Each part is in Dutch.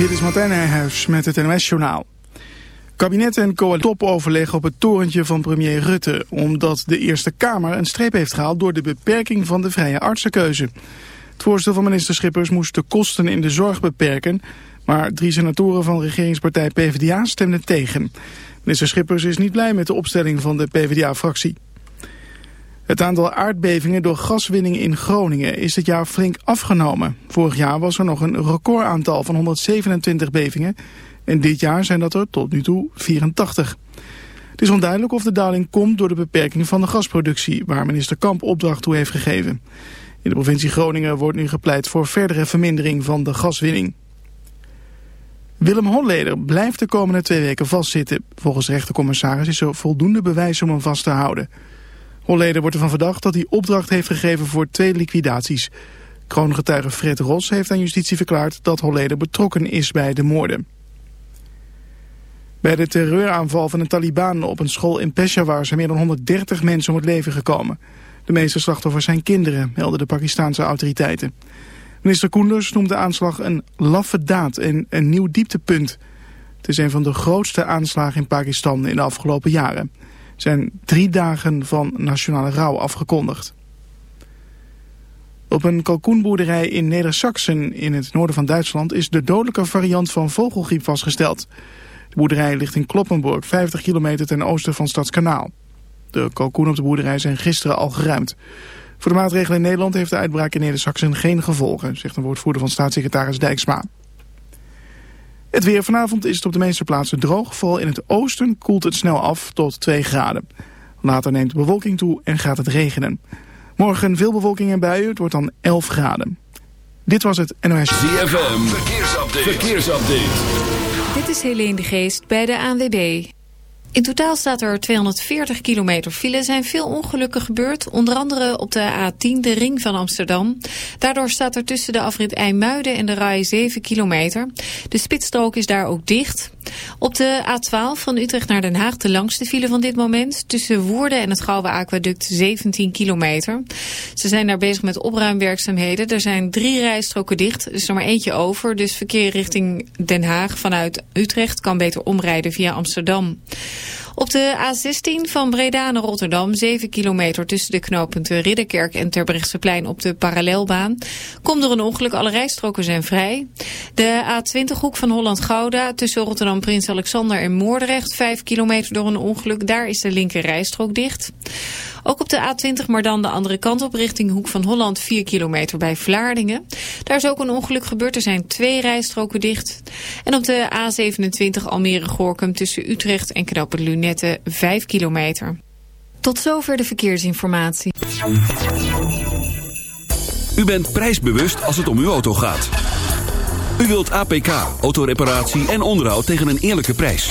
Dit is Martijn Nijhuis met het NOS-journaal. Kabinet en coalitie topoverleg op het torentje van premier Rutte... omdat de Eerste Kamer een streep heeft gehaald... door de beperking van de vrije artsenkeuze. Het voorstel van minister Schippers moest de kosten in de zorg beperken... maar drie senatoren van regeringspartij PvdA stemden tegen. Minister Schippers is niet blij met de opstelling van de PvdA-fractie. Het aantal aardbevingen door gaswinning in Groningen is dit jaar flink afgenomen. Vorig jaar was er nog een recordaantal van 127 bevingen en dit jaar zijn dat er tot nu toe 84. Het is onduidelijk of de daling komt door de beperking van de gasproductie, waar minister Kamp opdracht toe heeft gegeven. In de provincie Groningen wordt nu gepleit voor verdere vermindering van de gaswinning. Willem Holleder blijft de komende twee weken vastzitten. Volgens rechtercommissaris is er voldoende bewijs om hem vast te houden. Holleder wordt ervan verdacht dat hij opdracht heeft gegeven voor twee liquidaties. Kroongetuige Fred Ros heeft aan justitie verklaard dat Holleder betrokken is bij de moorden. Bij de terreuraanval van de Taliban op een school in Peshawar zijn meer dan 130 mensen om het leven gekomen. De meeste slachtoffers zijn kinderen, melden de Pakistanse autoriteiten. Minister Koenders noemt de aanslag een laffe daad en een nieuw dieptepunt. Het is een van de grootste aanslagen in Pakistan in de afgelopen jaren zijn drie dagen van nationale rouw afgekondigd. Op een kalkoenboerderij in Neder-Saxen in het noorden van Duitsland is de dodelijke variant van vogelgriep vastgesteld. De boerderij ligt in Kloppenburg, 50 kilometer ten oosten van Stadskanaal. De kalkoenen op de boerderij zijn gisteren al geruimd. Voor de maatregelen in Nederland heeft de uitbraak in Neder-Saxen geen gevolgen, zegt een woordvoerder van staatssecretaris Dijksma. Het weer vanavond is het op de meeste plaatsen droog. Vooral in het oosten koelt het snel af tot 2 graden. Later neemt de bewolking toe en gaat het regenen. Morgen veel bewolking en buien. Het wordt dan 11 graden. Dit was het NOS. ZFM. Verkeersupdate. Verkeersupdate. Dit is Helene de Geest bij de ANWB. In totaal staat er 240 kilometer file. Zijn veel ongelukken gebeurd. Onder andere op de A10, de ring van Amsterdam. Daardoor staat er tussen de afrit IJmuiden en de RAI 7 kilometer. De spitsstrook is daar ook dicht. Op de A12 van Utrecht naar Den Haag de langste file van dit moment. Tussen Woerden en het Gouden Aquaduct 17 kilometer. Ze zijn daar bezig met opruimwerkzaamheden. Er zijn drie rijstroken dicht. Er is er maar eentje over. Dus verkeer richting Den Haag vanuit Utrecht kan beter omrijden via Amsterdam. Op de A16 van Breda naar Rotterdam, 7 kilometer tussen de knooppunten Ridderkerk en Terbrechtseplein op de parallelbaan. Komt er een ongeluk, alle rijstroken zijn vrij. De A20 hoek van Holland-Gouda tussen Rotterdam Prins Alexander en Moordrecht, 5 kilometer door een ongeluk. Daar is de linker rijstrook dicht. Ook op de A20, maar dan de andere kant op richting Hoek van Holland 4 kilometer bij Vlaardingen. Daar is ook een ongeluk gebeurd. Er zijn twee rijstroken dicht. En op de A27 Almere-Gorkum tussen Utrecht en knooppunt Lunette 5 kilometer. Tot zover de verkeersinformatie. U bent prijsbewust als het om uw auto gaat. U wilt APK, autoreparatie en onderhoud tegen een eerlijke prijs.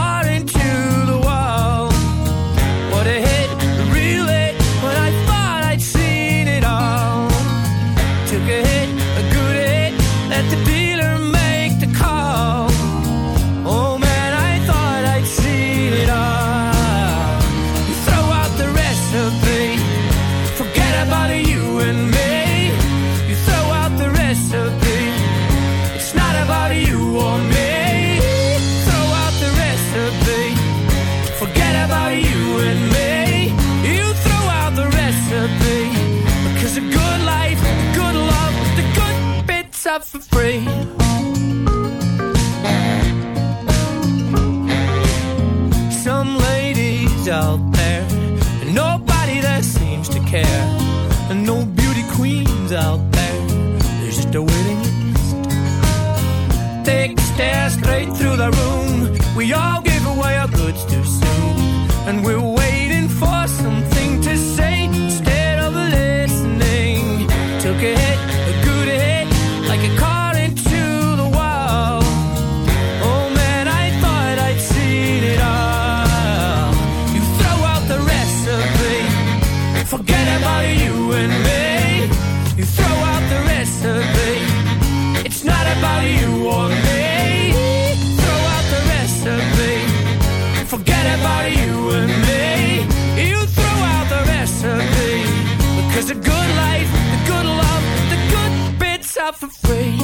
for free.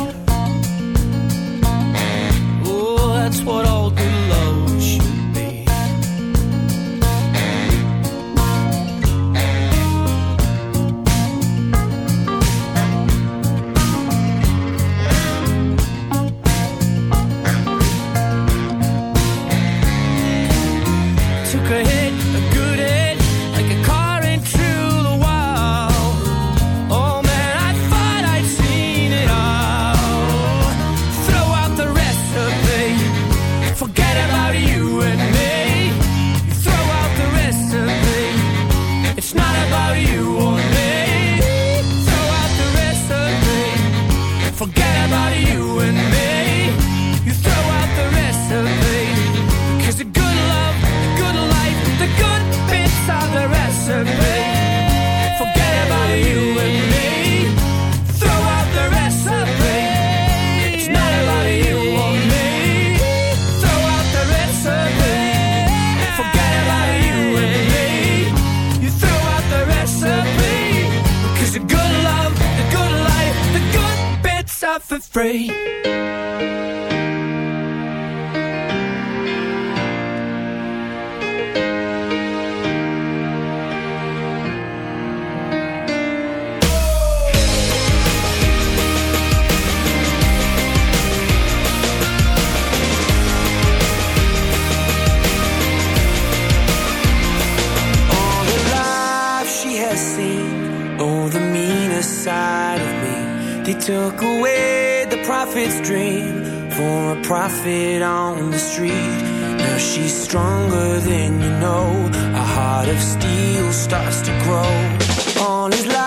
kid's dream for a profit on the street. Now she's stronger than you know. A heart of steel starts to grow on his life.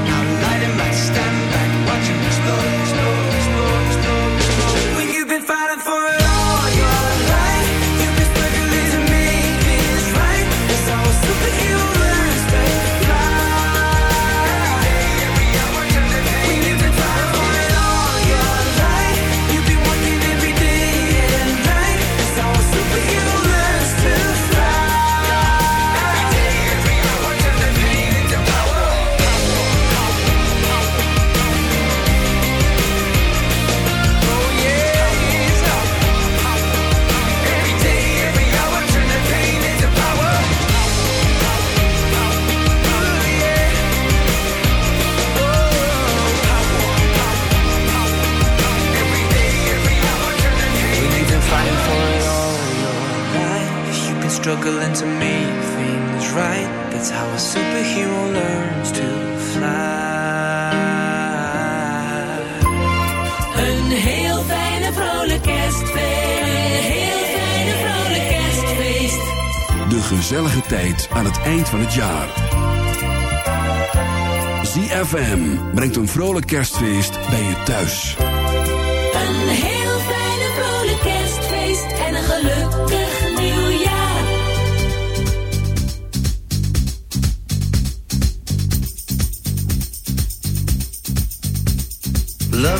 Struggling to make things right. That's how a superhero learns to fly. Een heel fijne vrolijk kerstfeest. Een heel fijne vrolijk kerstfeest. De gezellige tijd aan het eind van het jaar. ZFM brengt een vrolijk kerstfeest bij je thuis. Een heel fijne vrolijk kerstfeest. En een gelukkig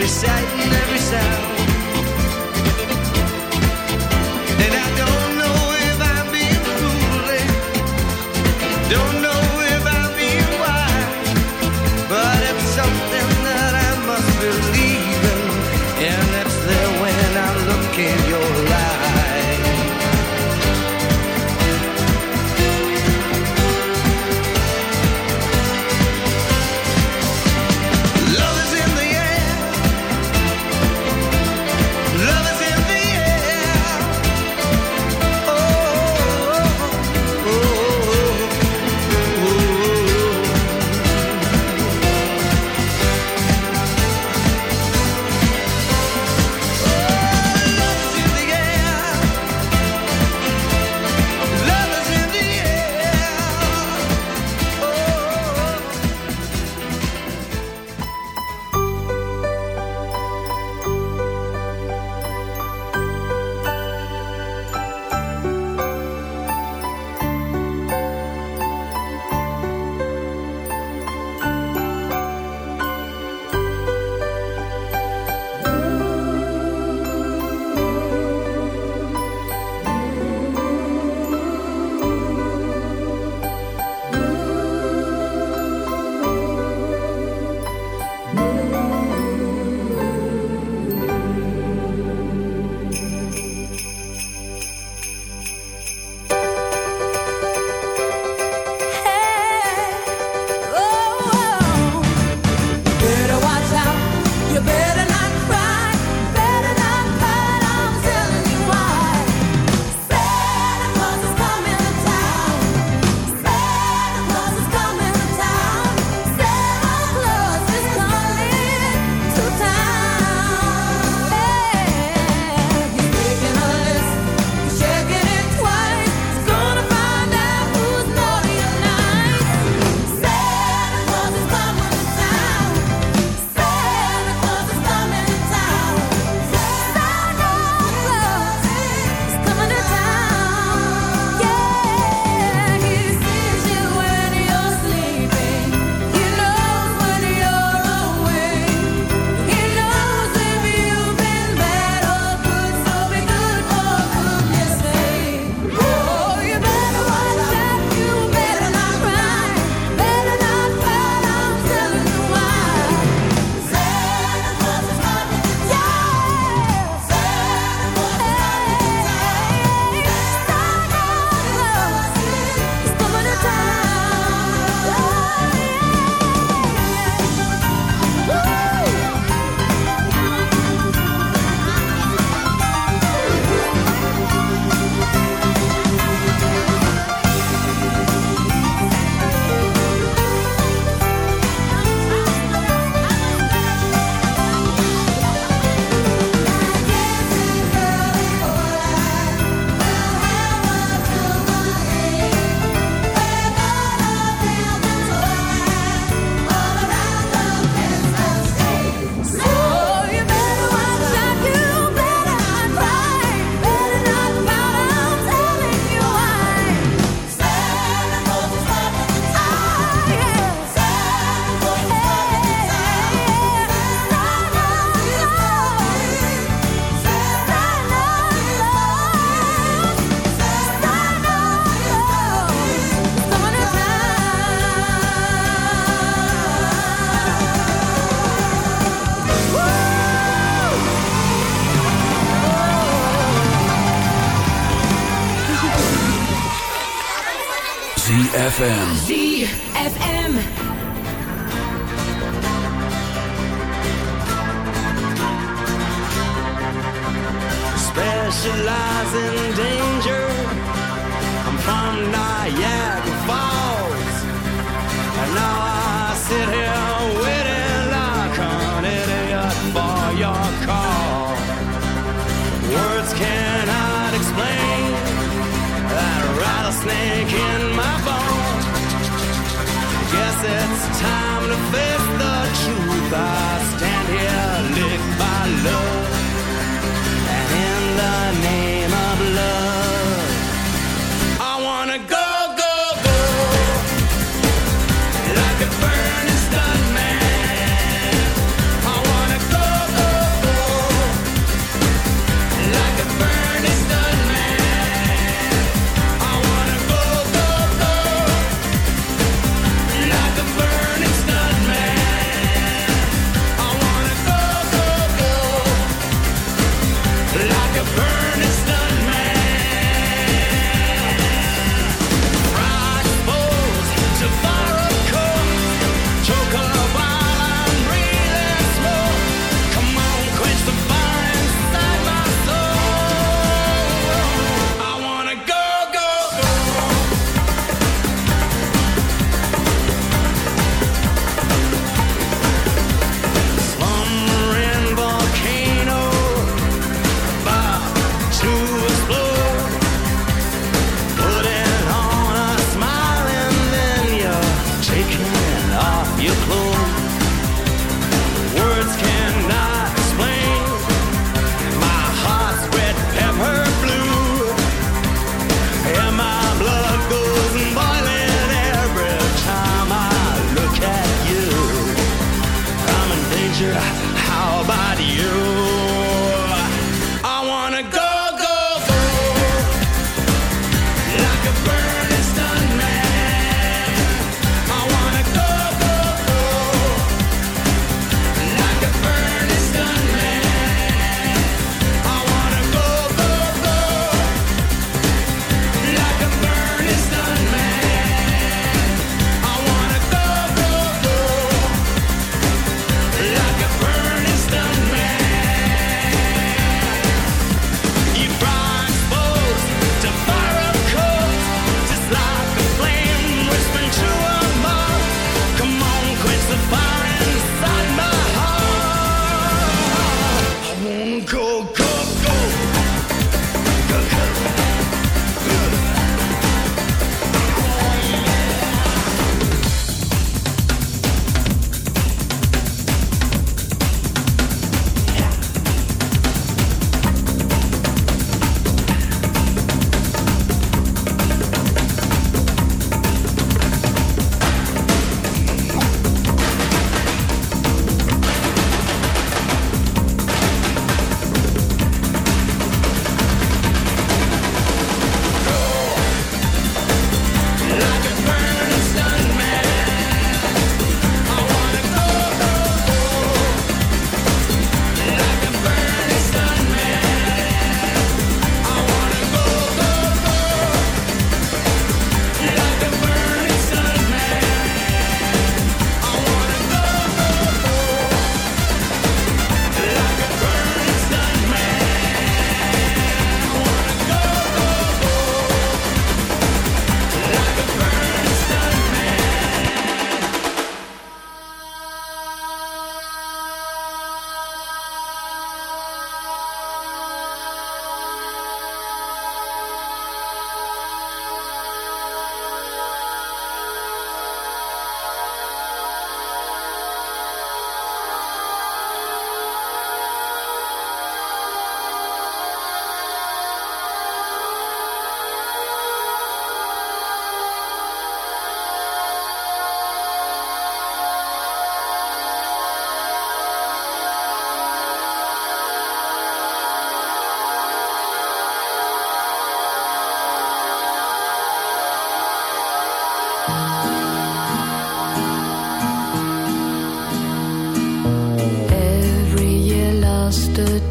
Every sight and every sound.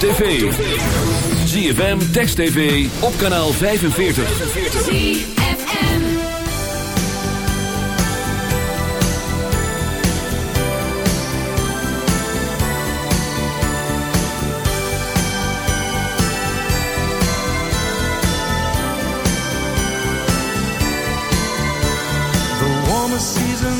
tv. ZFM, Text TV, op kanaal 45. ZFM. The warmer season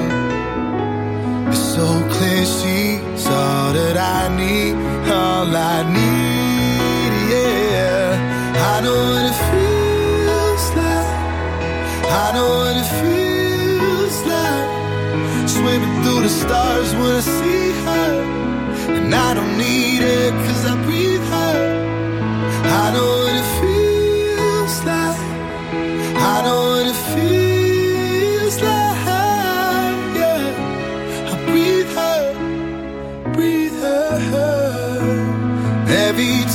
All I need,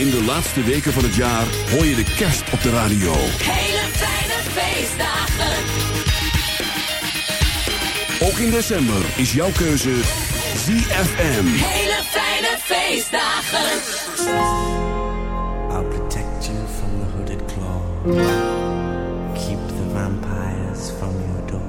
In de laatste weken van het jaar hoor je de kerst op de radio. Hele fijne feestdagen. Ook in december is jouw keuze ZFM. Hele fijne feestdagen. I'll protect you from the hooded claw. Keep the vampires from your door.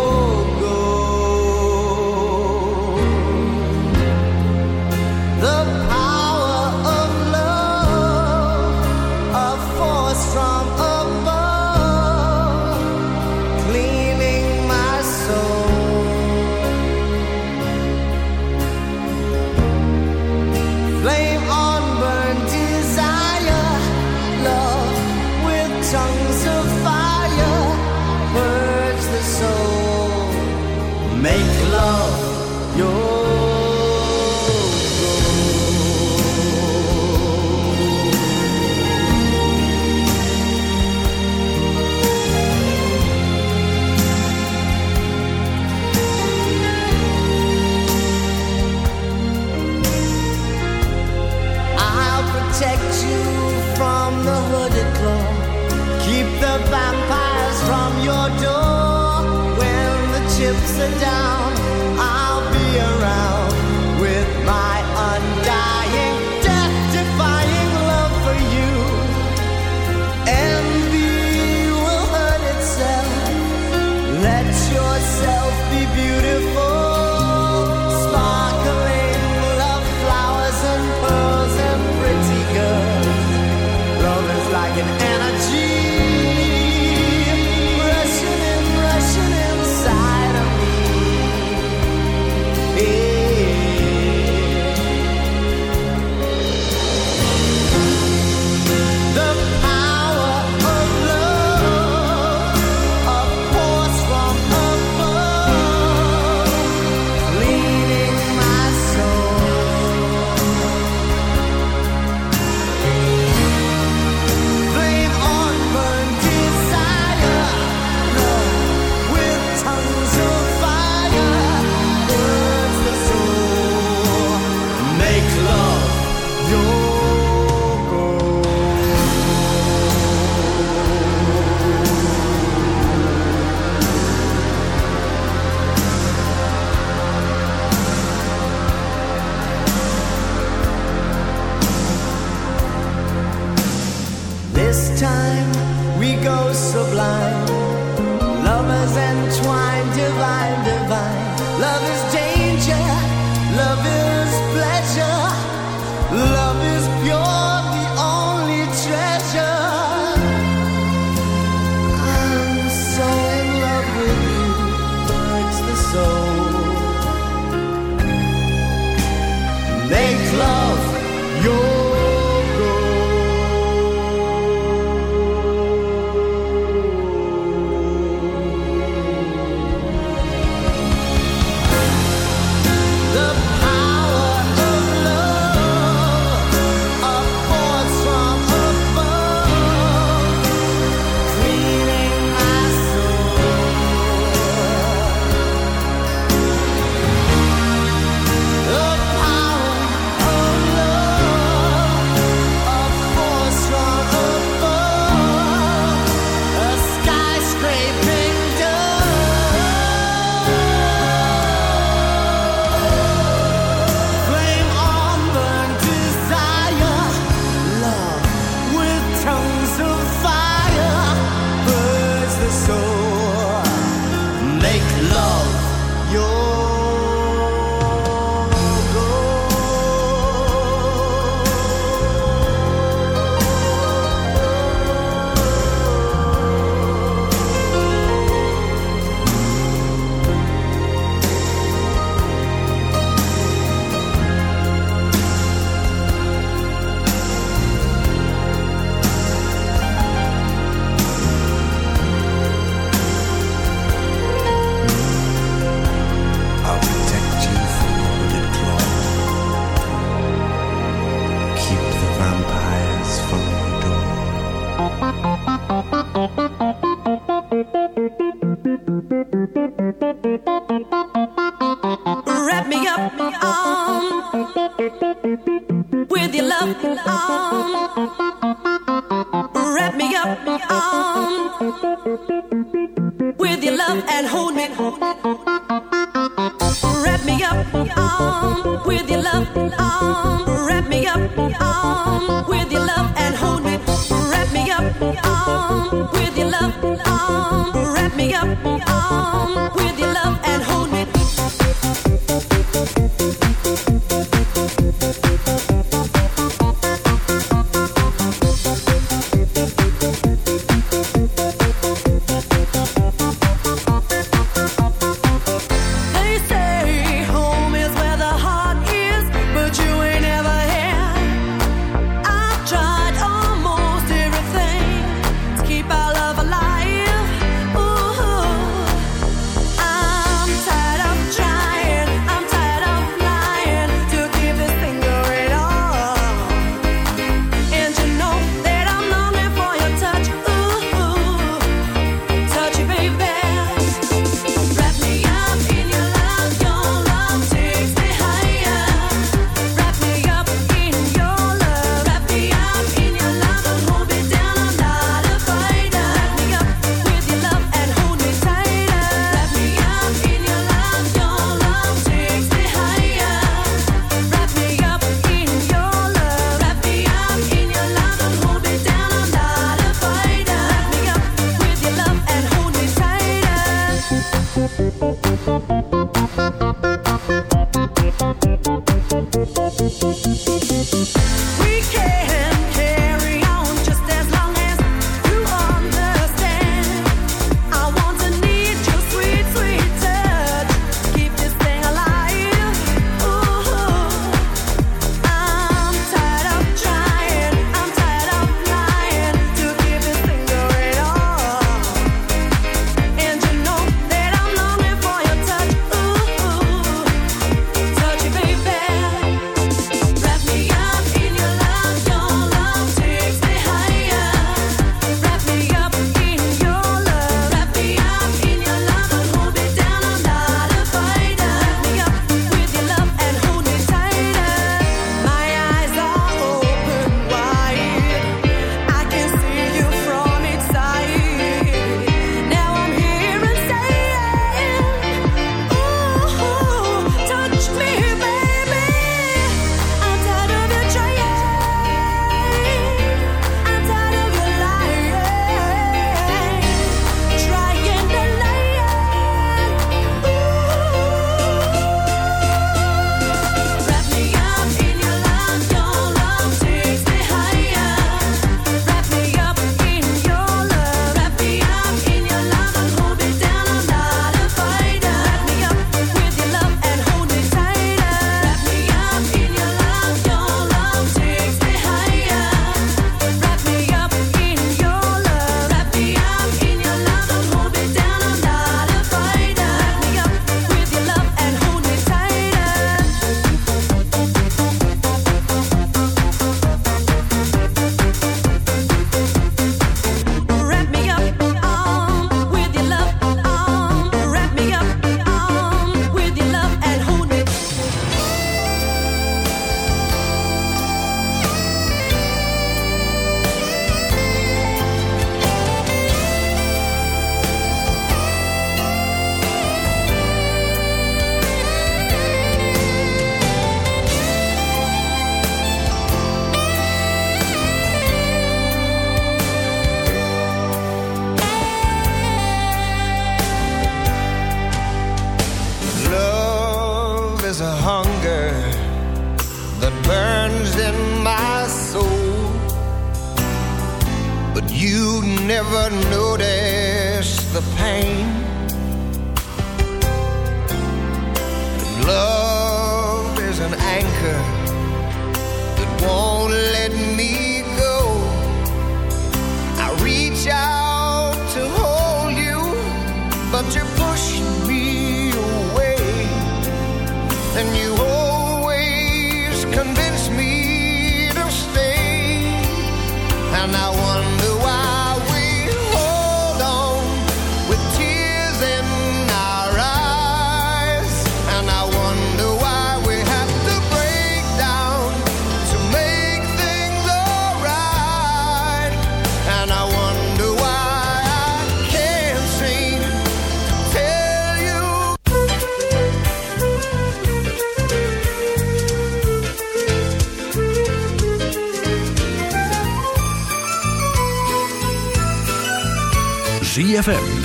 divine. Love is.